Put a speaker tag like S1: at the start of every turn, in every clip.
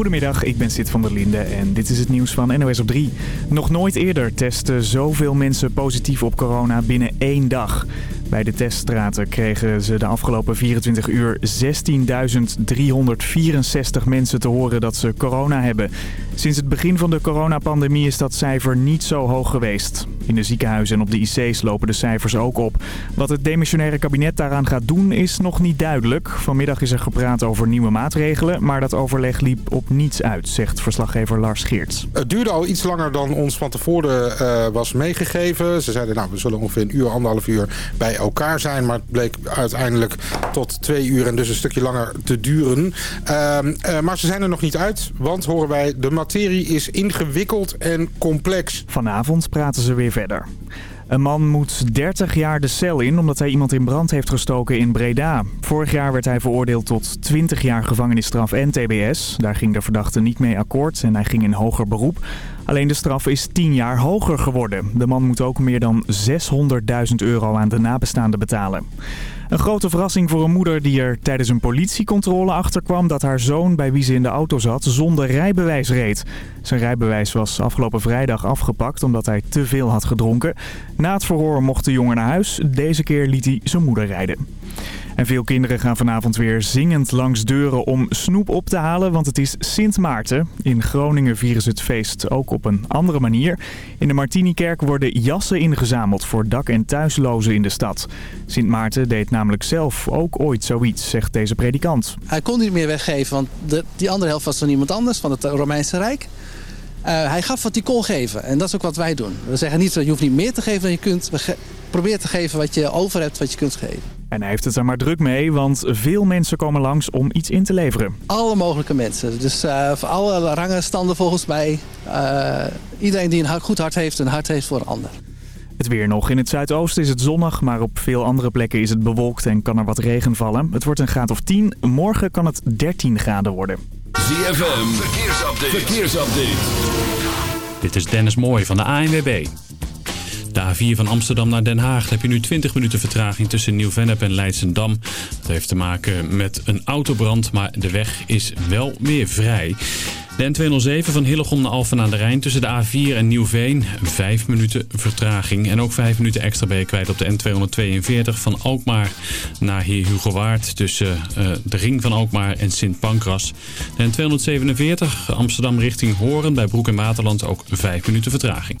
S1: Goedemiddag, ik ben Sid van der Linde en dit is het nieuws van NOS op 3. Nog nooit eerder testen zoveel mensen positief op corona binnen één dag. Bij de teststraten kregen ze de afgelopen 24 uur 16.364 mensen te horen dat ze corona hebben. Sinds het begin van de coronapandemie is dat cijfer niet zo hoog geweest. In de ziekenhuizen en op de IC's lopen de cijfers ook op. Wat het demissionaire kabinet daaraan gaat doen is nog niet duidelijk. Vanmiddag is er gepraat over nieuwe maatregelen, maar dat overleg liep op niets uit, zegt verslaggever Lars Geerts.
S2: Het duurde al iets langer dan ons van tevoren uh, was meegegeven. Ze zeiden nou we zullen ongeveer een uur, anderhalf uur bij elkaar zijn. Maar het bleek uiteindelijk tot twee uur en dus een stukje langer te duren. Uh, uh, maar ze zijn er nog niet uit, want horen wij de materie is ingewikkeld en complex.
S1: Vanavond praten ze weer verder. Een man moet 30 jaar de cel in omdat hij iemand in brand heeft gestoken in Breda. Vorig jaar werd hij veroordeeld tot 20 jaar gevangenisstraf en tbs. Daar ging de verdachte niet mee akkoord en hij ging in hoger beroep. Alleen de straf is 10 jaar hoger geworden. De man moet ook meer dan 600.000 euro aan de nabestaanden betalen. Een grote verrassing voor een moeder die er tijdens een politiecontrole achterkwam dat haar zoon bij wie ze in de auto zat zonder rijbewijs reed. Zijn rijbewijs was afgelopen vrijdag afgepakt omdat hij te veel had gedronken. Na het verhoor mocht de jongen naar huis. Deze keer liet hij zijn moeder rijden. En veel kinderen gaan vanavond weer zingend langs deuren om snoep op te halen, want het is Sint Maarten. In Groningen vieren ze het feest ook op een andere manier. In de Martinikerk worden jassen ingezameld voor dak- en thuislozen in de stad. Sint Maarten deed namelijk zelf ook ooit zoiets, zegt deze predikant.
S3: Hij kon niet meer weggeven, want de, die andere helft was van iemand anders, van het Romeinse Rijk. Uh, hij gaf wat hij kon geven en dat is ook wat wij doen. We zeggen niet, je hoeft niet meer te geven dan je kunt. We probeer te geven wat je over hebt, wat je kunt geven.
S1: En hij heeft het er maar druk mee, want veel mensen komen langs om iets in te leveren.
S3: Alle mogelijke mensen. Dus uh, voor alle rangen standen volgens mij. Uh, iedereen die een goed hart heeft, een hart heeft voor een ander.
S1: Het weer nog. In het zuidoosten is het zonnig, maar op veel andere plekken is het bewolkt en kan er wat regen vallen. Het wordt een graad of 10. Morgen kan het 13 graden worden.
S4: ZFM, verkeersupdate. verkeersupdate.
S5: Dit is Dennis Mooij van de ANWB. De A4 van Amsterdam naar Den Haag heb je nu 20 minuten vertraging tussen Nieuw-Vennep en Leidsendam. Dat heeft te maken met een autobrand, maar de weg is wel weer vrij. De N207 van Hillegom naar Alphen aan de Rijn tussen de A4 en Nieuwveen. 5 minuten vertraging. En ook 5 minuten extra ben je kwijt op de N242 van Alkmaar naar Heer Hugo Waard. Tussen uh, de ring van Alkmaar en Sint Pancras. De N247 Amsterdam richting Horen bij Broek en Waterland ook 5 minuten vertraging.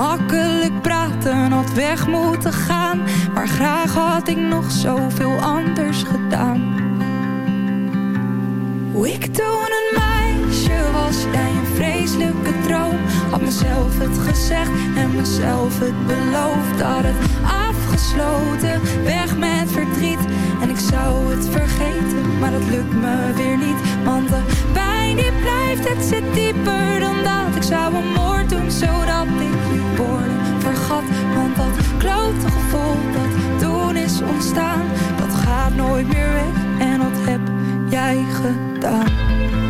S6: Makkelijk praten, had weg moeten gaan. Maar graag had ik nog zoveel anders gedaan. Hoe ik toen een meisje was, jij een vreselijke droom. Had mezelf het gezegd en mezelf het beloofd. Had het afgesloten, weg met verdriet. En ik zou het vergeten, maar dat lukt me weer niet. Want de pijn die blijft, het zit dieper dan dat. Ik zou een moord doen, zodat ik vergat. Want dat klote gevoel dat toen is ontstaan, dat gaat nooit meer weg. En dat heb jij gedaan.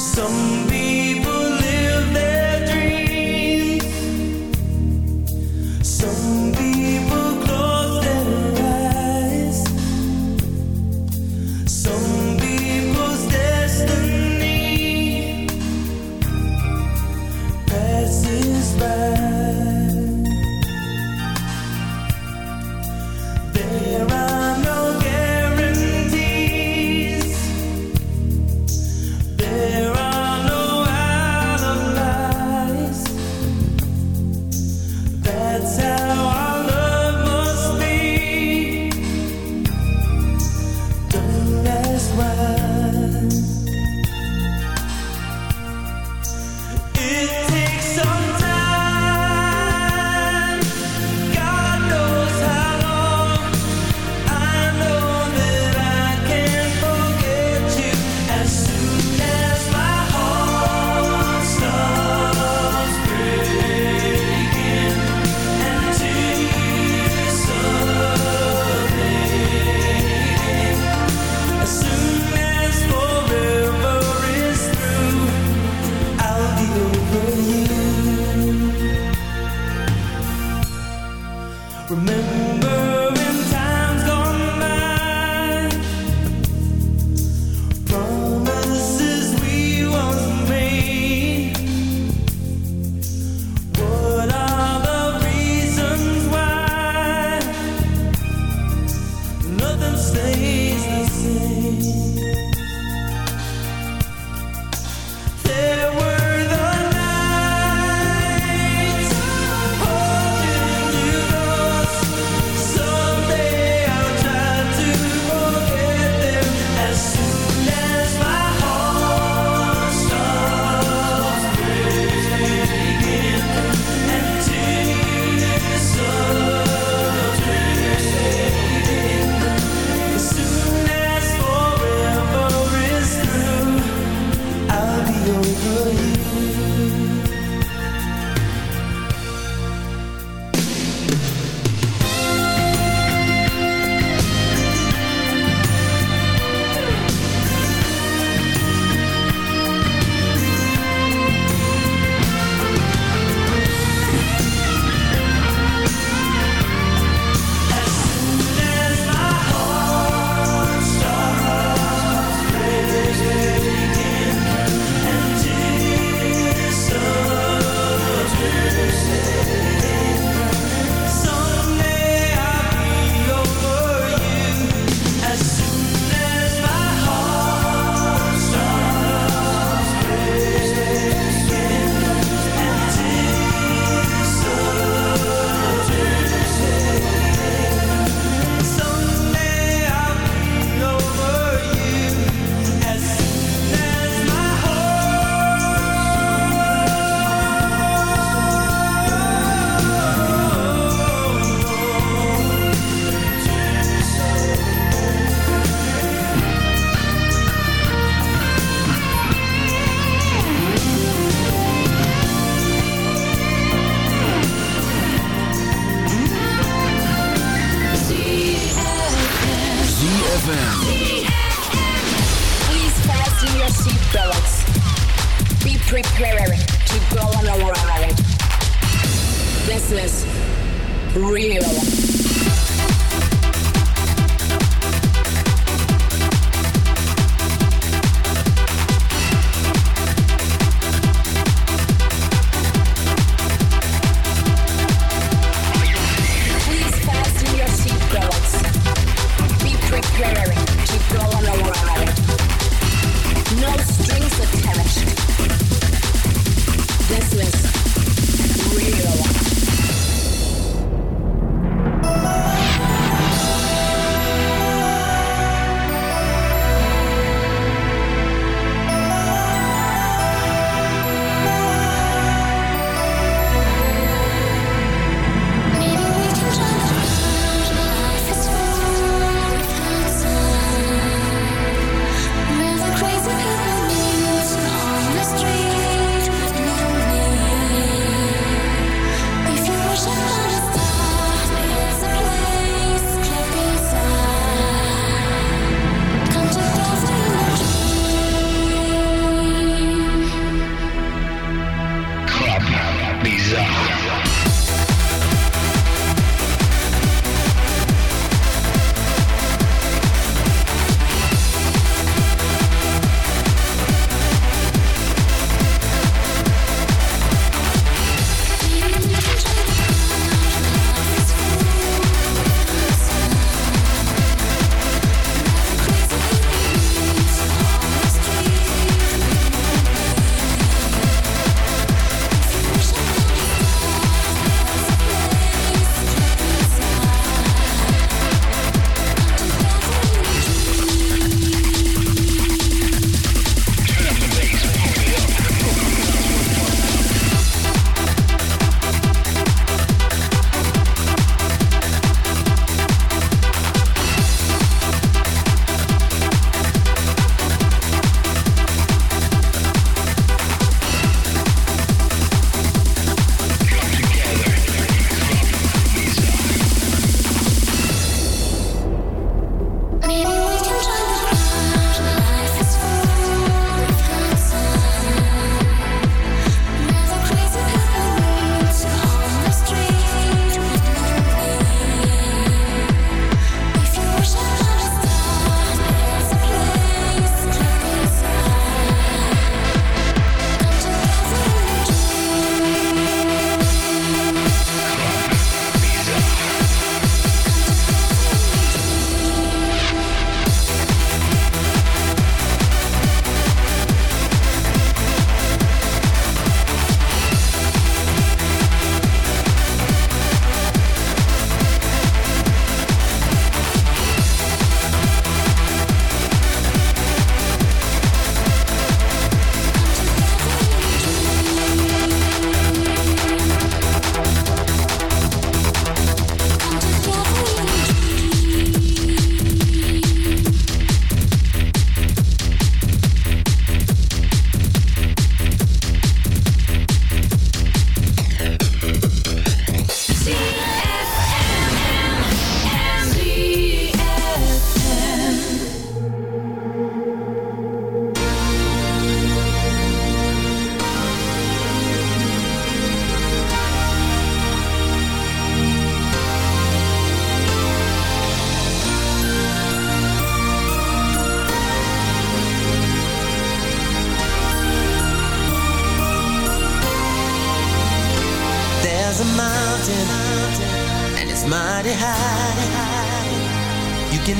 S7: Some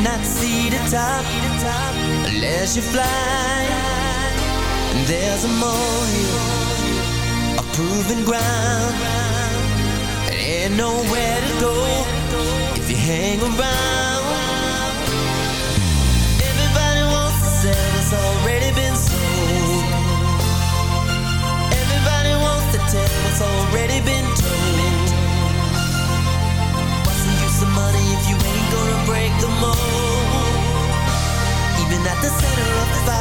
S8: Not see the top unless you fly. And there's a molehill, a proven ground. There ain't nowhere to go if you hang around. center of the
S9: vibe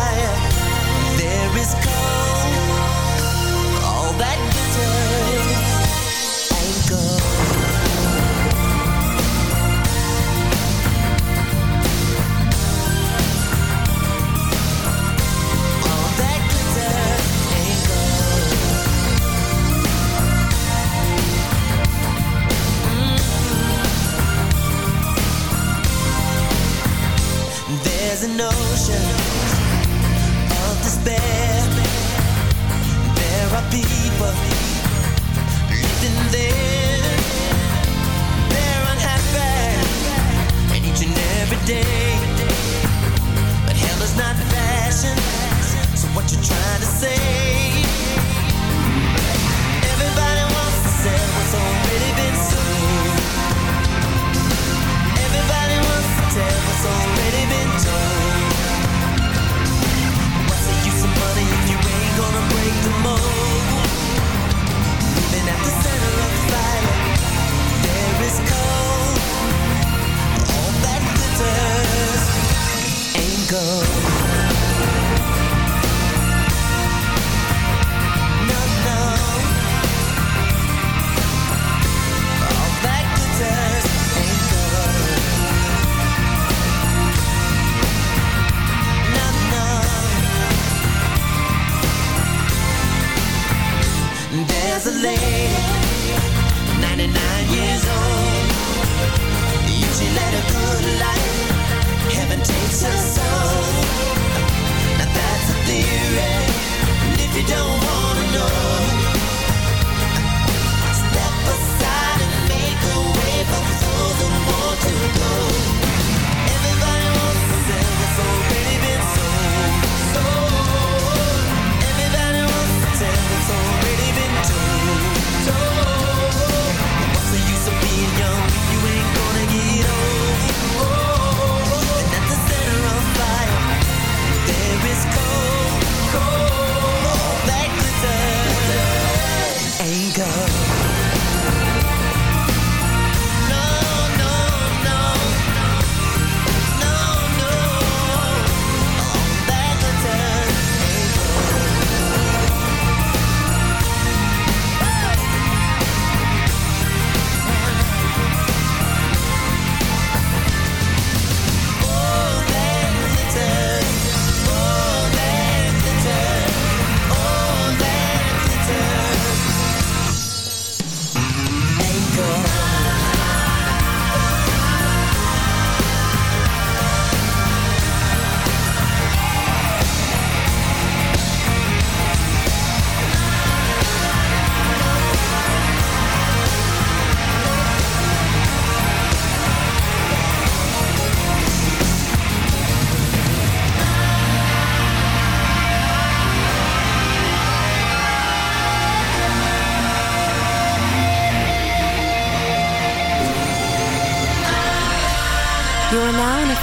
S9: Yeah.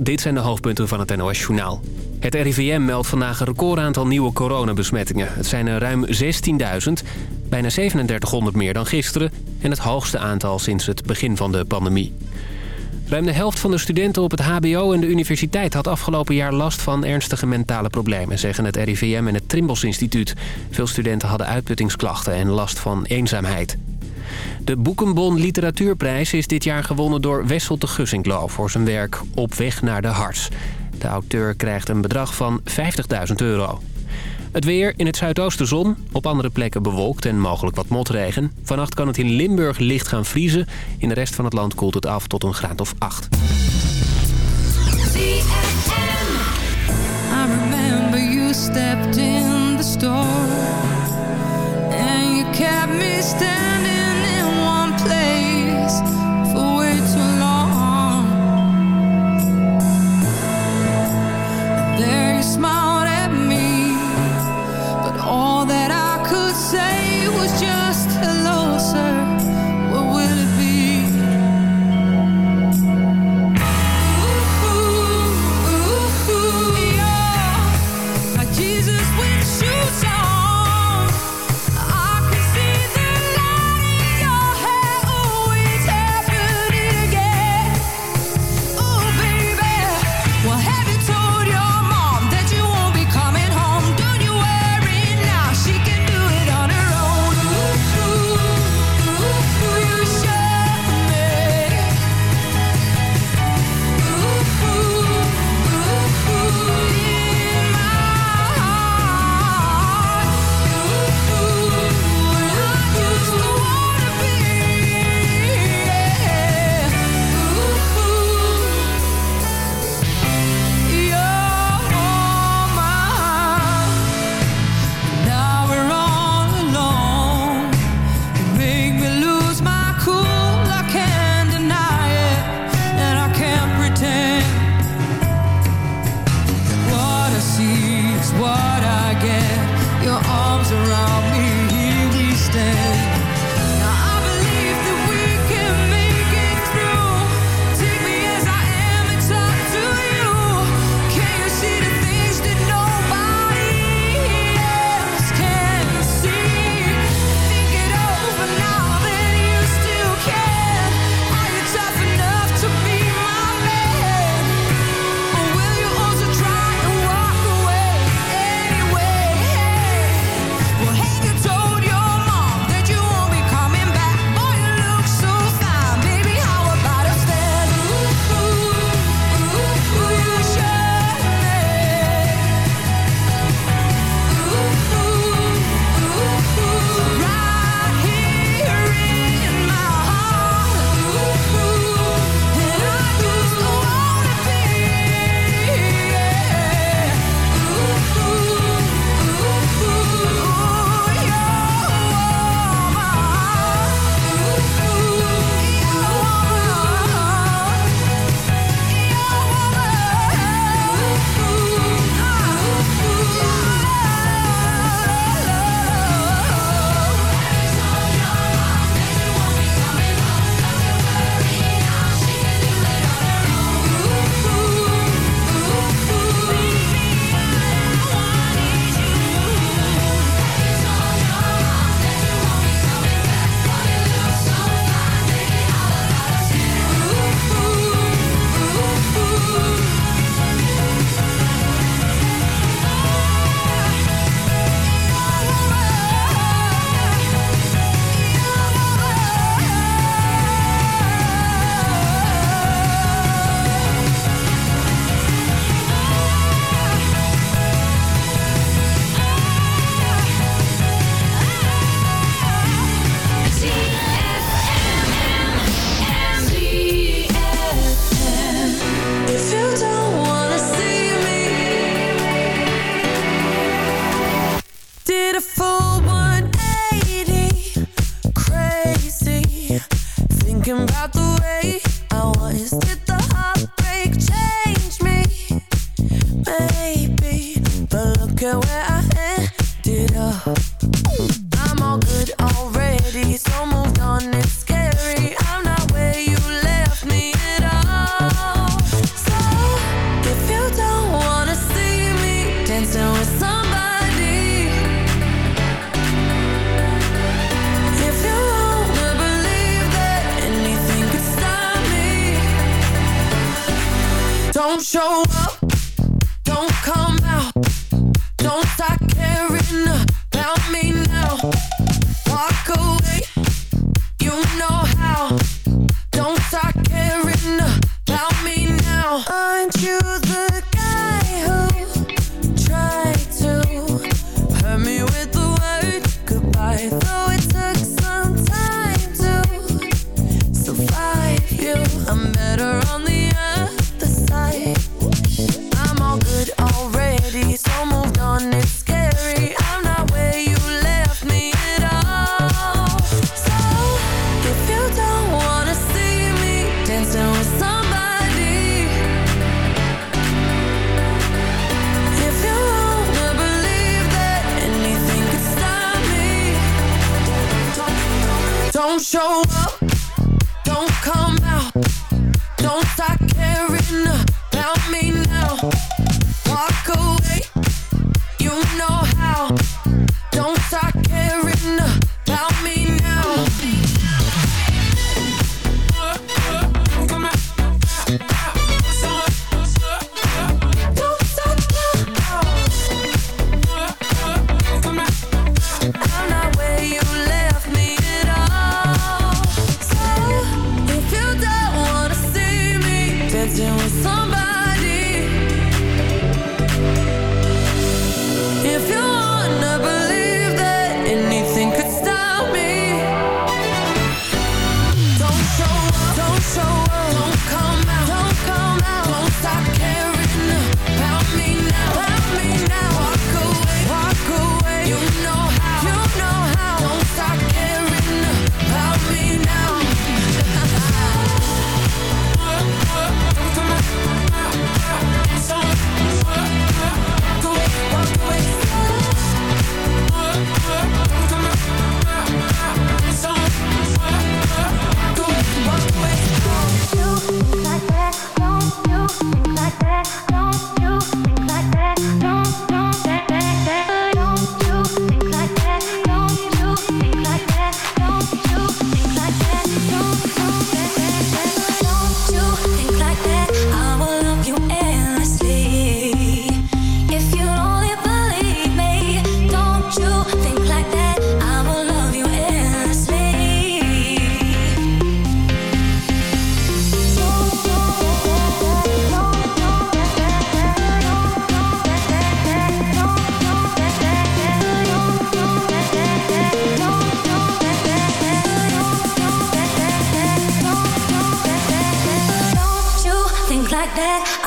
S10: Dit zijn de hoofdpunten van het NOS-journaal. Het RIVM meldt vandaag een recordaantal nieuwe coronabesmettingen. Het zijn er ruim 16.000, bijna 3700 meer dan gisteren... en het hoogste aantal sinds het begin van de pandemie. Ruim de helft van de studenten op het hbo en de universiteit... had afgelopen jaar last van ernstige mentale problemen... zeggen het RIVM en het Trimbos Instituut. Veel studenten hadden uitputtingsklachten en last van eenzaamheid. De Boekenbon Literatuurprijs is dit jaar gewonnen door Wessel de Gussinklo... voor zijn werk Op weg naar de Harts. De auteur krijgt een bedrag van 50.000 euro. Het weer in het zuidoosten zon, op andere plekken bewolkt en mogelijk wat motregen. Vannacht kan het in Limburg licht gaan vriezen. In de rest van het land koelt het af tot een graad of 8.
S7: I remember you stepped in the store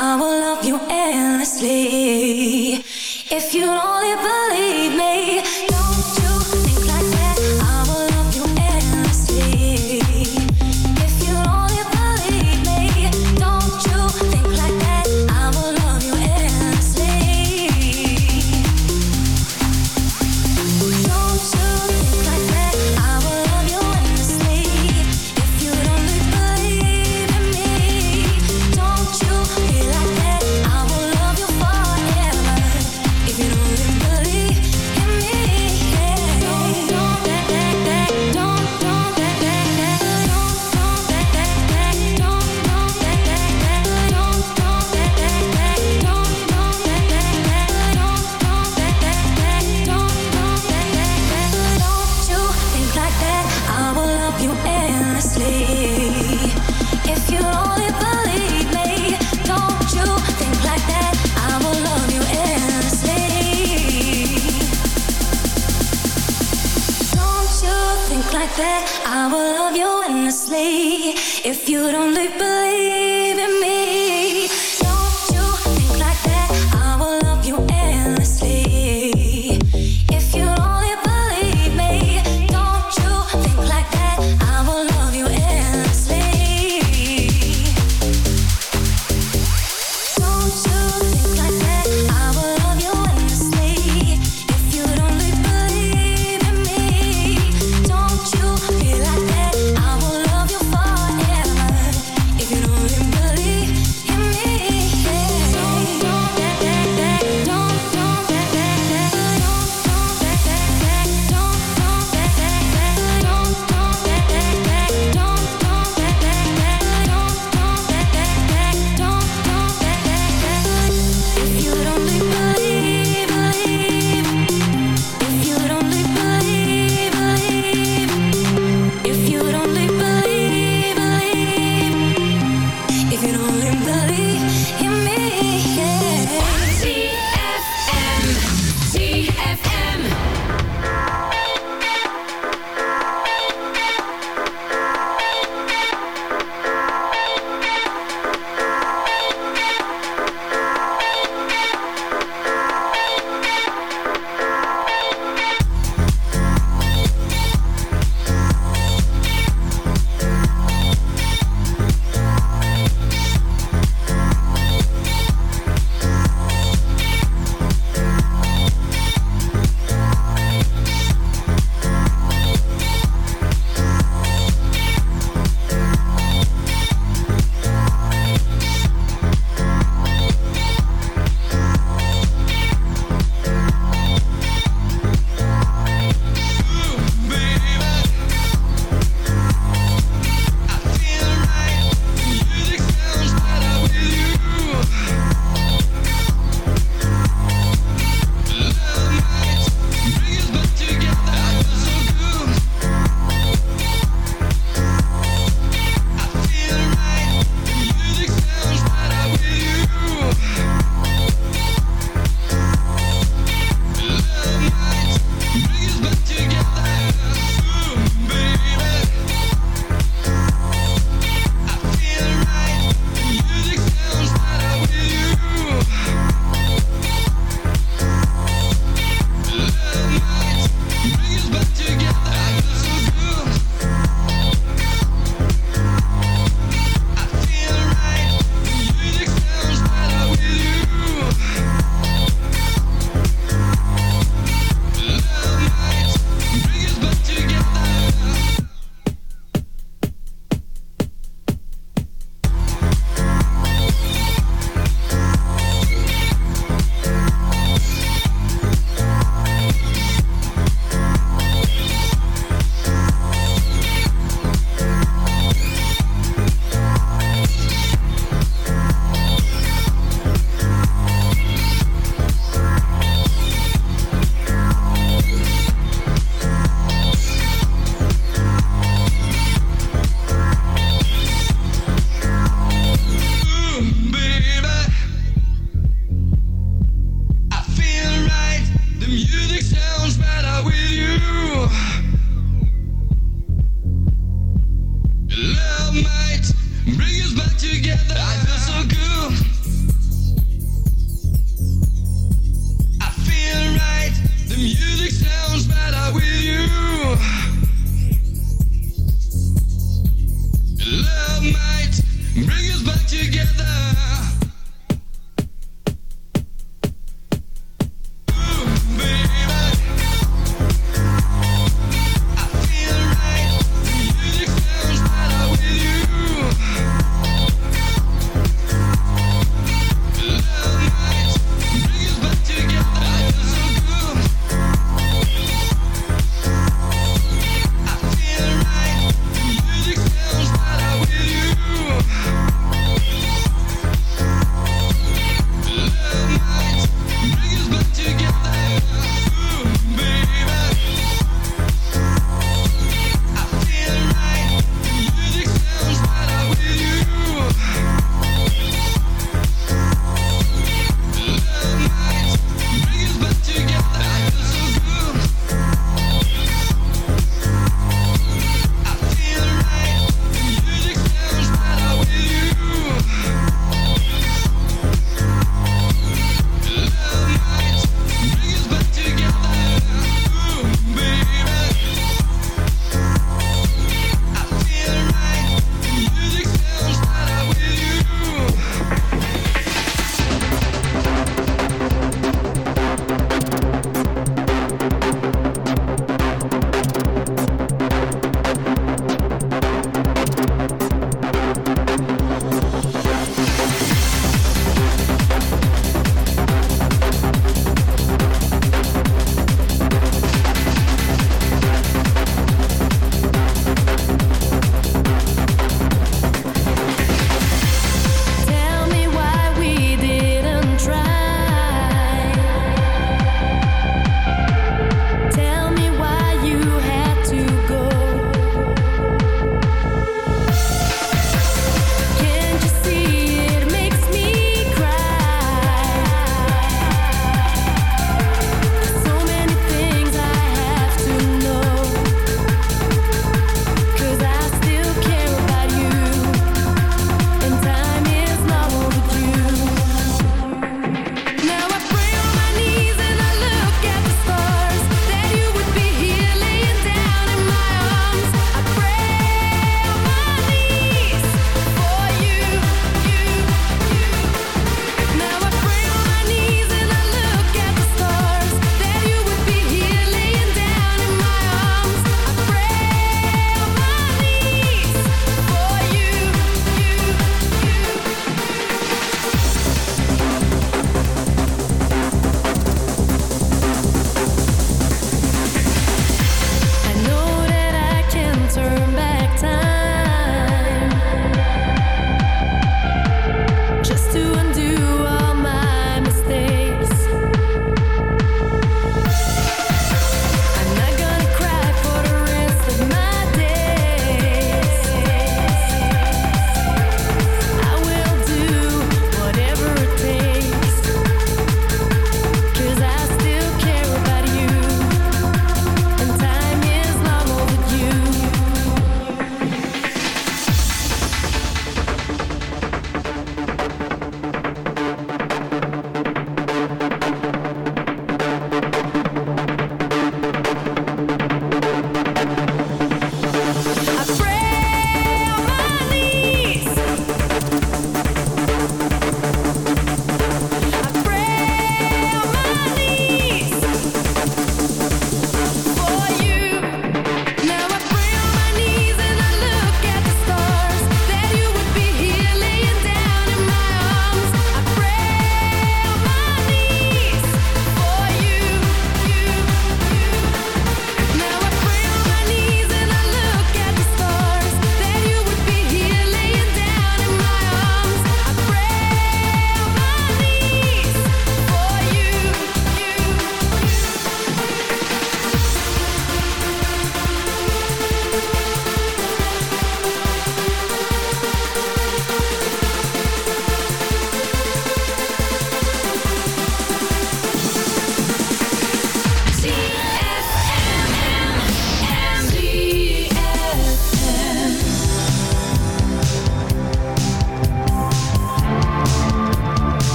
S7: I will
S11: love you endlessly if you only believe me.